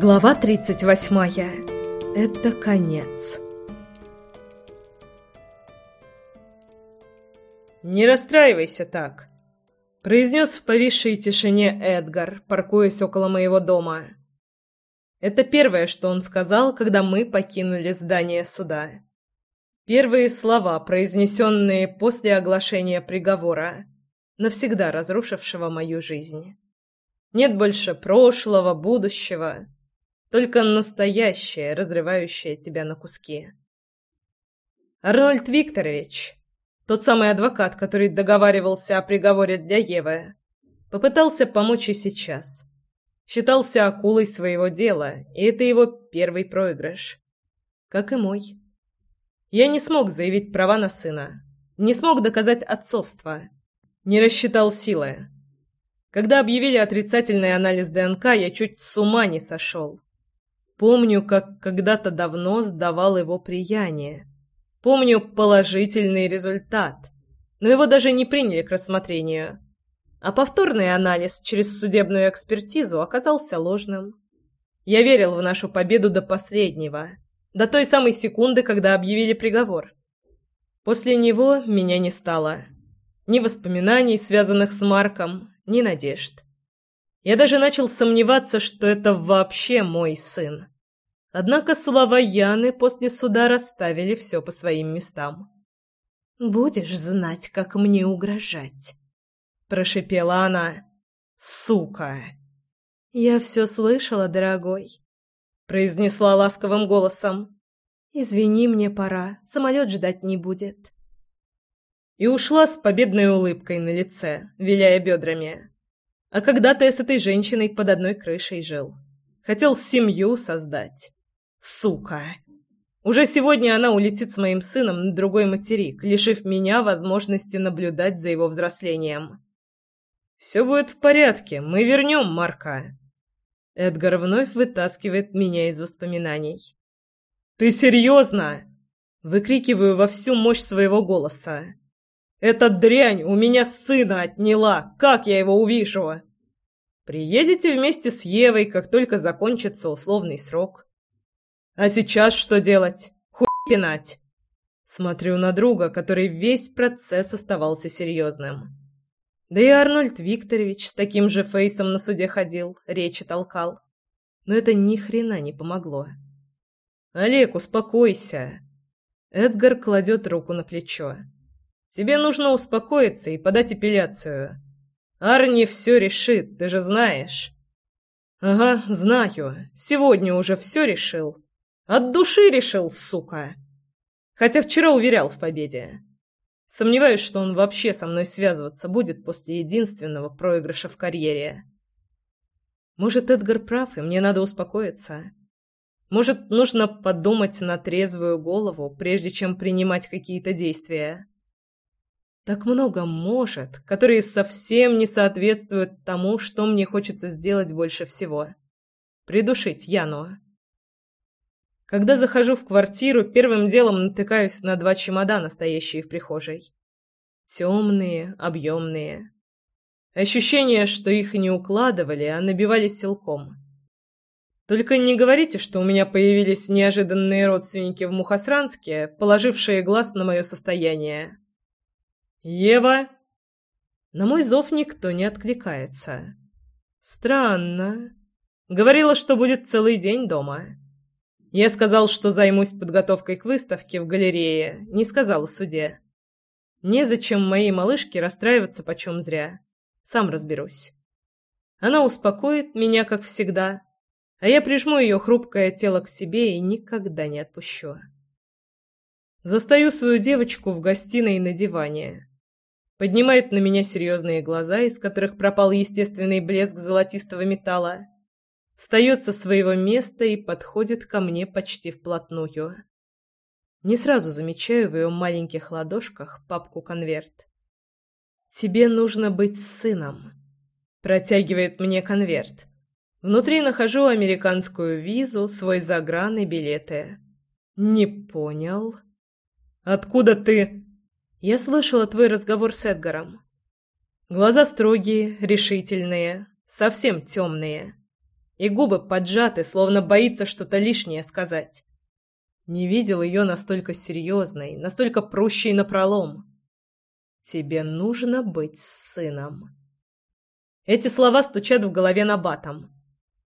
Глава 38. Это конец. «Не расстраивайся так», — произнес в повисшей тишине Эдгар, паркуясь около моего дома. Это первое, что он сказал, когда мы покинули здание суда. Первые слова, произнесенные после оглашения приговора, навсегда разрушившего мою жизнь. Нет больше прошлого, будущего только настоящее, разрывающее тебя на куски. Арнольд Викторович, тот самый адвокат, который договаривался о приговоре для Евы, попытался помочь и сейчас. Считался акулой своего дела, и это его первый проигрыш. Как и мой. Я не смог заявить права на сына, не смог доказать отцовство, не рассчитал силы. Когда объявили отрицательный анализ ДНК, я чуть с ума не сошел. Помню, как когда-то давно сдавал его прияние. Помню положительный результат. Но его даже не приняли к рассмотрению. А повторный анализ через судебную экспертизу оказался ложным. Я верил в нашу победу до последнего. До той самой секунды, когда объявили приговор. После него меня не стало. Ни воспоминаний, связанных с Марком, ни надежд. Я даже начал сомневаться, что это вообще мой сын. Однако слова Яны после суда расставили все по своим местам. «Будешь знать, как мне угрожать», — прошипела она. «Сука!» «Я все слышала, дорогой», — произнесла ласковым голосом. «Извини, мне пора, самолет ждать не будет» и ушла с победной улыбкой на лице, виляя бедрами. А когда-то я с этой женщиной под одной крышей жил. Хотел семью создать. Сука! Уже сегодня она улетит с моим сыном на другой материк, лишив меня возможности наблюдать за его взрослением. «Все будет в порядке, мы вернем Марка». Эдгар вновь вытаскивает меня из воспоминаний. «Ты серьезно?» Выкрикиваю во всю мощь своего голоса. Эта дрянь у меня сына отняла. Как я его увижу? Приедете вместе с Евой, как только закончится условный срок. А сейчас что делать? Хуй пинать. Смотрю на друга, который весь процесс оставался серьезным. Да и Арнольд Викторович с таким же фейсом на суде ходил, речи толкал. Но это ни хрена не помогло. Олег, успокойся. Эдгар кладет руку на плечо. Тебе нужно успокоиться и подать апелляцию. Арни все решит, ты же знаешь. Ага, знаю. Сегодня уже все решил. От души решил, сука. Хотя вчера уверял в победе. Сомневаюсь, что он вообще со мной связываться будет после единственного проигрыша в карьере. Может, Эдгар прав, и мне надо успокоиться. Может, нужно подумать на трезвую голову, прежде чем принимать какие-то действия. Так много «может», которые совсем не соответствуют тому, что мне хочется сделать больше всего. Придушить Яну. Когда захожу в квартиру, первым делом натыкаюсь на два чемодана, стоящие в прихожей. Темные, объемные. Ощущение, что их не укладывали, а набивали силком. Только не говорите, что у меня появились неожиданные родственники в Мухосранске, положившие глаз на мое состояние. «Ева!» На мой зов никто не откликается. Странно. Говорила, что будет целый день дома. Я сказал, что займусь подготовкой к выставке в галерее, не сказала суде. Незачем моей малышке расстраиваться почем зря. Сам разберусь. Она успокоит меня, как всегда, а я прижму ее хрупкое тело к себе и никогда не отпущу. Застаю свою девочку в гостиной на диване поднимает на меня серьезные глаза, из которых пропал естественный блеск золотистого металла, встает со своего места и подходит ко мне почти вплотную. Не сразу замечаю в ее маленьких ладошках папку-конверт. «Тебе нужно быть сыном», — протягивает мне конверт. Внутри нахожу американскую визу, свой загран и билеты. «Не понял». «Откуда ты?» Я слышала твой разговор с Эдгаром. Глаза строгие, решительные, совсем темные. и губы поджаты, словно боится что-то лишнее сказать. Не видел ее настолько серьезной, настолько прущей напролом. «Тебе нужно быть сыном». Эти слова стучат в голове на батом.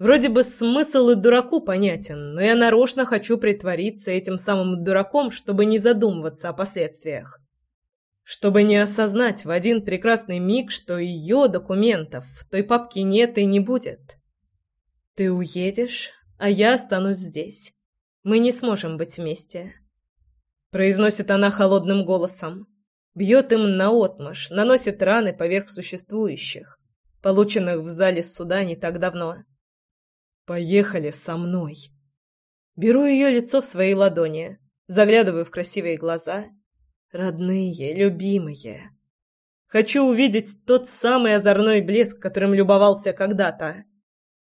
Вроде бы смысл и дураку понятен, но я нарочно хочу притвориться этим самым дураком, чтобы не задумываться о последствиях. Чтобы не осознать в один прекрасный миг, что ее документов в той папке нет и не будет. Ты уедешь, а я останусь здесь. Мы не сможем быть вместе. Произносит она холодным голосом. Бьет им наотмашь, наносит раны поверх существующих, полученных в зале суда не так давно. Поехали со мной. Беру ее лицо в свои ладони, заглядываю в красивые глаза. Родные, любимые. Хочу увидеть тот самый озорной блеск, которым любовался когда-то.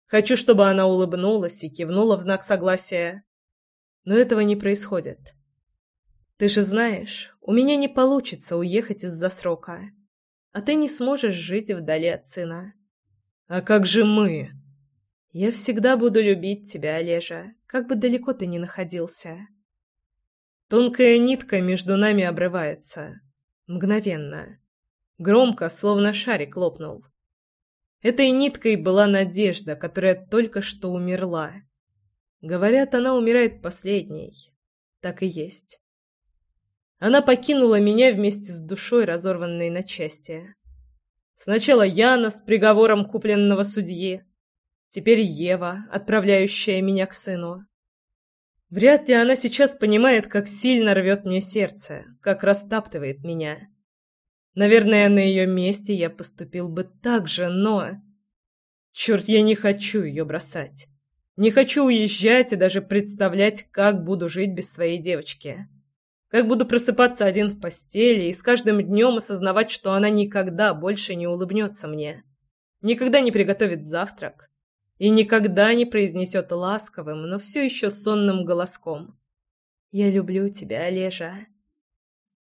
Хочу, чтобы она улыбнулась и кивнула в знак согласия. Но этого не происходит. Ты же знаешь, у меня не получится уехать из-за срока. А ты не сможешь жить вдали от сына. А как же мы? Я всегда буду любить тебя, Олежа, как бы далеко ты ни находился. Тонкая нитка между нами обрывается. Мгновенно. Громко, словно шарик лопнул. Этой ниткой была надежда, которая только что умерла. Говорят, она умирает последней. Так и есть. Она покинула меня вместе с душой, разорванной на части. Сначала Яна с приговором купленного судьи, теперь Ева, отправляющая меня к сыну. Вряд ли она сейчас понимает, как сильно рвет мне сердце, как растаптывает меня. Наверное, на ее месте я поступил бы так же, но... Черт, я не хочу ее бросать. Не хочу уезжать и даже представлять, как буду жить без своей девочки. Как буду просыпаться один в постели и с каждым днем осознавать, что она никогда больше не улыбнется мне. Никогда не приготовит завтрак. И никогда не произнесет ласковым, но все еще сонным голоском. «Я люблю тебя, Олежа».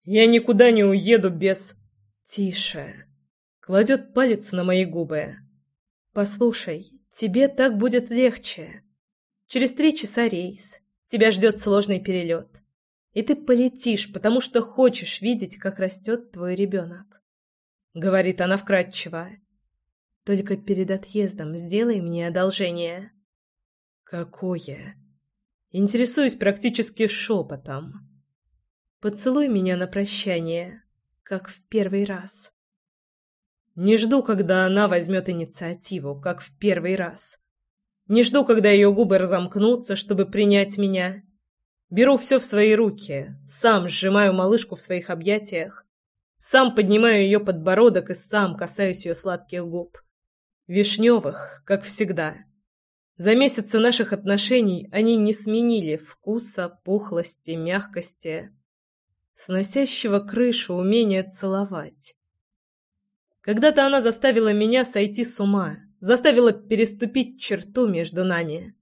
«Я никуда не уеду без...» «Тише!» Кладет палец на мои губы. «Послушай, тебе так будет легче. Через три часа рейс. Тебя ждет сложный перелет. И ты полетишь, потому что хочешь видеть, как растет твой ребенок. Говорит она вкратчиво. Только перед отъездом сделай мне одолжение. Какое? Интересуюсь практически шепотом. Поцелуй меня на прощание, как в первый раз. Не жду, когда она возьмет инициативу, как в первый раз. Не жду, когда ее губы разомкнутся, чтобы принять меня. Беру все в свои руки, сам сжимаю малышку в своих объятиях, сам поднимаю ее подбородок и сам касаюсь ее сладких губ. Вишневых, как всегда. За месяцы наших отношений они не сменили вкуса, пухлости, мягкости, сносящего крышу умения целовать. Когда-то она заставила меня сойти с ума, заставила переступить черту между нами,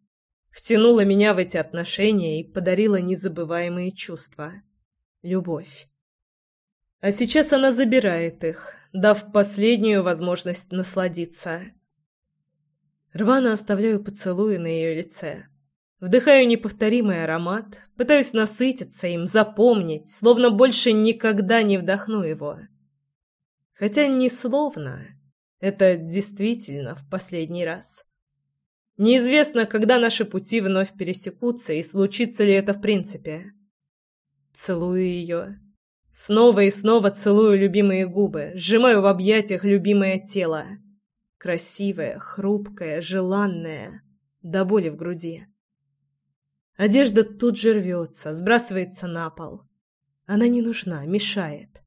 втянула меня в эти отношения и подарила незабываемые чувства. Любовь. А сейчас она забирает их, дав последнюю возможность насладиться. Рвано оставляю поцелуи на ее лице. Вдыхаю неповторимый аромат, пытаюсь насытиться им, запомнить, словно больше никогда не вдохну его. Хотя не словно, это действительно в последний раз. Неизвестно, когда наши пути вновь пересекутся и случится ли это в принципе. Целую ее. Снова и снова целую любимые губы, сжимаю в объятиях любимое тело. Красивое, хрупкое, желанное, до боли в груди. Одежда тут же рвется, сбрасывается на пол. Она не нужна, мешает.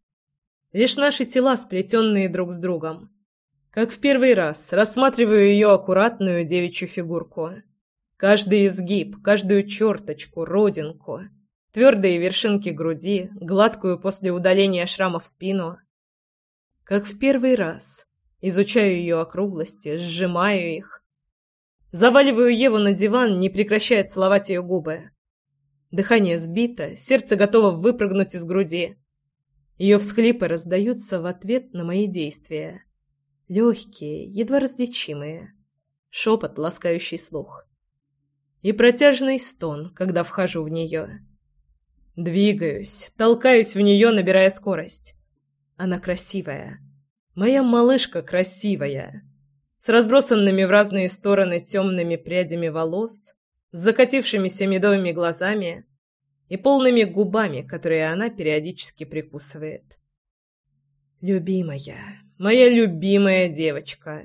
Лишь наши тела, сплетенные друг с другом. Как в первый раз, рассматриваю ее аккуратную девичью фигурку. Каждый изгиб, каждую черточку, родинку, твердые вершинки груди, гладкую после удаления шрама в спину. Как в первый раз, изучаю ее округлости, сжимаю их. Заваливаю Еву на диван, не прекращая целовать ее губы. Дыхание сбито, сердце готово выпрыгнуть из груди. Ее всхлипы раздаются в ответ на мои действия легкие, едва различимые. шепот, ласкающий слух. И протяжный стон, когда вхожу в нее. Двигаюсь, толкаюсь в нее, набирая скорость. Она красивая. Моя малышка красивая. С разбросанными в разные стороны темными прядями волос, с закатившимися медовыми глазами и полными губами, которые она периодически прикусывает. «Любимая, моя любимая девочка,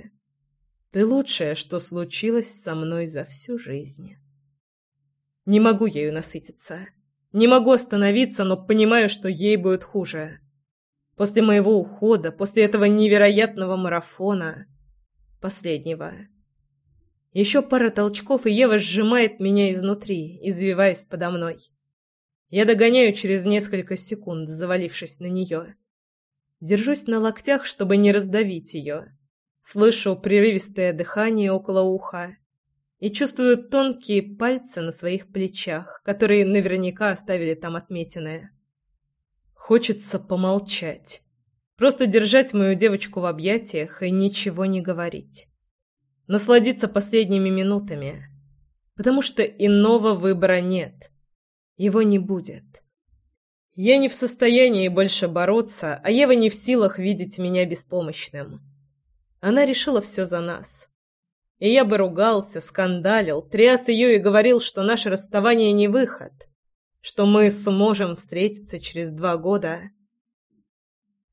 ты лучшее, что случилось со мной за всю жизнь». Не могу ею насытиться. Не могу остановиться, но понимаю, что ей будет хуже. После моего ухода, после этого невероятного марафона, последнего. Еще пара толчков, и Ева сжимает меня изнутри, извиваясь подо мной. Я догоняю через несколько секунд, завалившись на нее. Держусь на локтях, чтобы не раздавить ее. Слышу прерывистое дыхание около уха и чувствую тонкие пальцы на своих плечах, которые наверняка оставили там отметины. Хочется помолчать. Просто держать мою девочку в объятиях и ничего не говорить. Насладиться последними минутами. Потому что иного выбора нет. Его не будет. Я не в состоянии больше бороться, а Ева не в силах видеть меня беспомощным. Она решила все за нас. И я бы ругался, скандалил, тряс ее и говорил, что наше расставание не выход, что мы сможем встретиться через два года.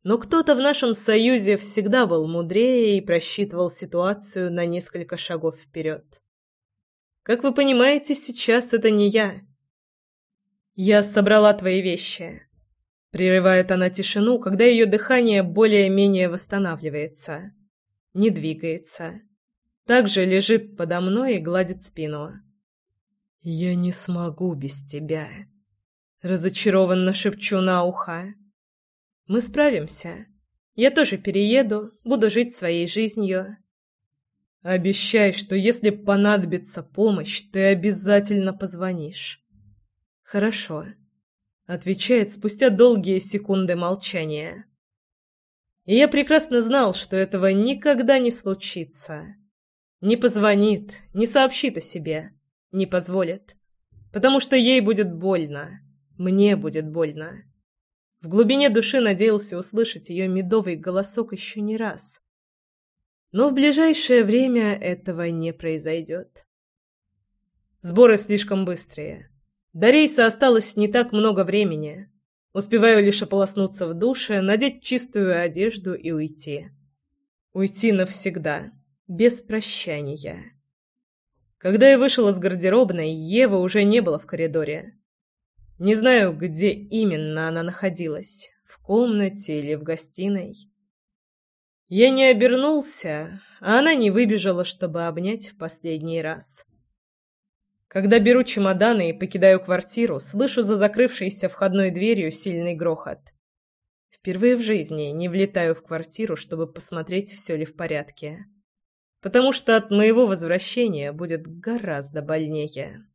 Но кто-то в нашем союзе всегда был мудрее и просчитывал ситуацию на несколько шагов вперед. Как вы понимаете, сейчас это не я. «Я собрала твои вещи», — прерывает она тишину, когда ее дыхание более-менее восстанавливается. Не двигается. Также лежит подо мной и гладит спину. «Я не смогу без тебя», — разочарованно шепчу на ухо. «Мы справимся. Я тоже перееду, буду жить своей жизнью». «Обещай, что если понадобится помощь, ты обязательно позвонишь». «Хорошо», — отвечает спустя долгие секунды молчания. И я прекрасно знал, что этого никогда не случится. Не позвонит, не сообщит о себе, не позволит. Потому что ей будет больно, мне будет больно. В глубине души надеялся услышать ее медовый голосок еще не раз. Но в ближайшее время этого не произойдет. Сборы слишком быстрые. До рейса осталось не так много времени. Успеваю лишь ополоснуться в душе, надеть чистую одежду и уйти. Уйти навсегда, без прощания. Когда я вышел из гардеробной, Ева уже не было в коридоре. Не знаю, где именно она находилась, в комнате или в гостиной. Я не обернулся, а она не выбежала, чтобы обнять в последний раз. Когда беру чемоданы и покидаю квартиру, слышу за закрывшейся входной дверью сильный грохот. Впервые в жизни не влетаю в квартиру, чтобы посмотреть, все ли в порядке. Потому что от моего возвращения будет гораздо больнее.